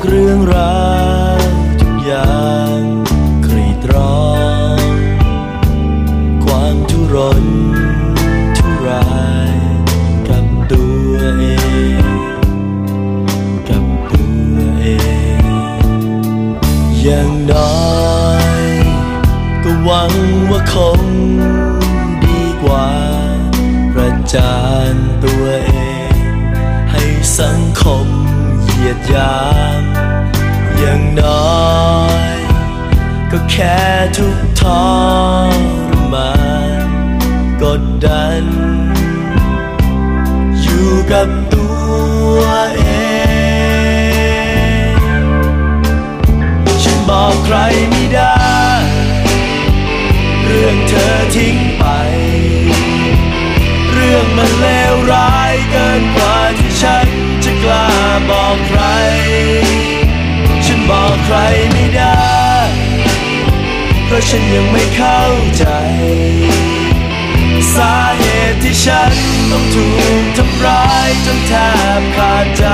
กเรื่องราวทุกอย่างกรีดร้องความทุรนทุรายกับตัวเองกับตัวเองอย่างน้อยก็หวังว่าคงดีกว่าประจานตัวเอง ให้สังคมเหยียดยาม อย่างน้อย ก็แค่ทุกทรมานกดดัน อยู่กับตัวเองฉันบอกใครไม่ได้ เรื่องเธอทิ้ง ฉันยังไม่เข้าใจ สาเหตุที่ฉันต้องถูกทำร้ายจนแทบขาดใจ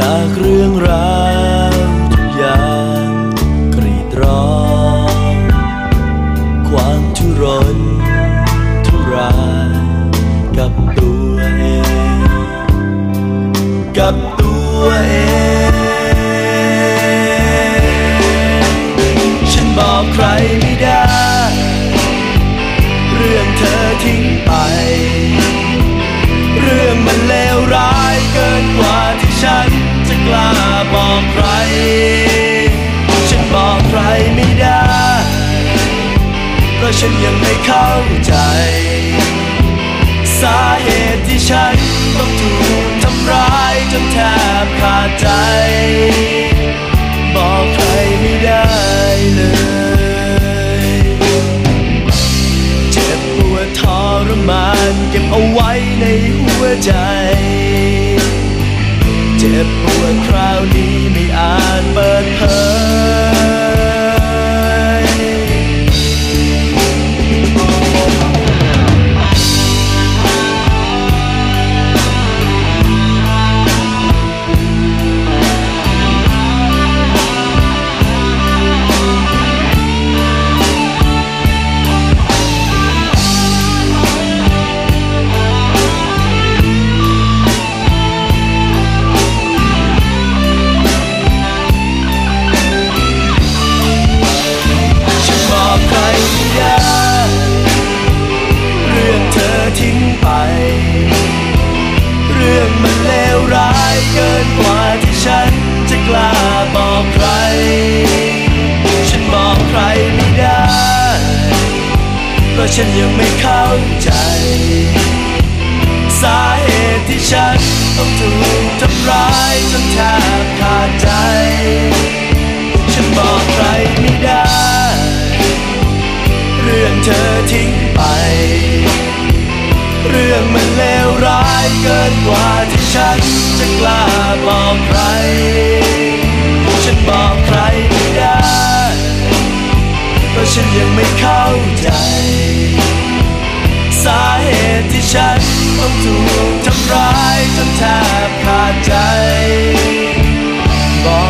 จากเรื่องราว บอกใคร ฉันบอกใครไม่ได้ เพราะฉันยังไม่เข้าใจ สาเหตุที่ฉันต้องถูกทำร้ายจนแทบขาดใจ บอกใครไม่ได้เลยเจ็บปวดทรมานเก็บเอาไว้ในหัวใจ เจ็บปวดคราวนี้ไม่อาจเปิดเผย ฉันยังไม่เข้าใจ สาเหตุที่ฉันต้องถูกทำร้ายจนแทบขาดใจ ฉันบอกใครไม่ได้ เรื่องเธอทิ้งไป เรื่องมันเลวร้ายเกินกว่าที่ฉันจะกล้าบอกใคร ฉันบอกใครไม่ได้ เพราะฉันยังไม่เข้าใจ สาเหตุที่ฉันต้องถูกทำร้ายจนแทบขาดใจบอก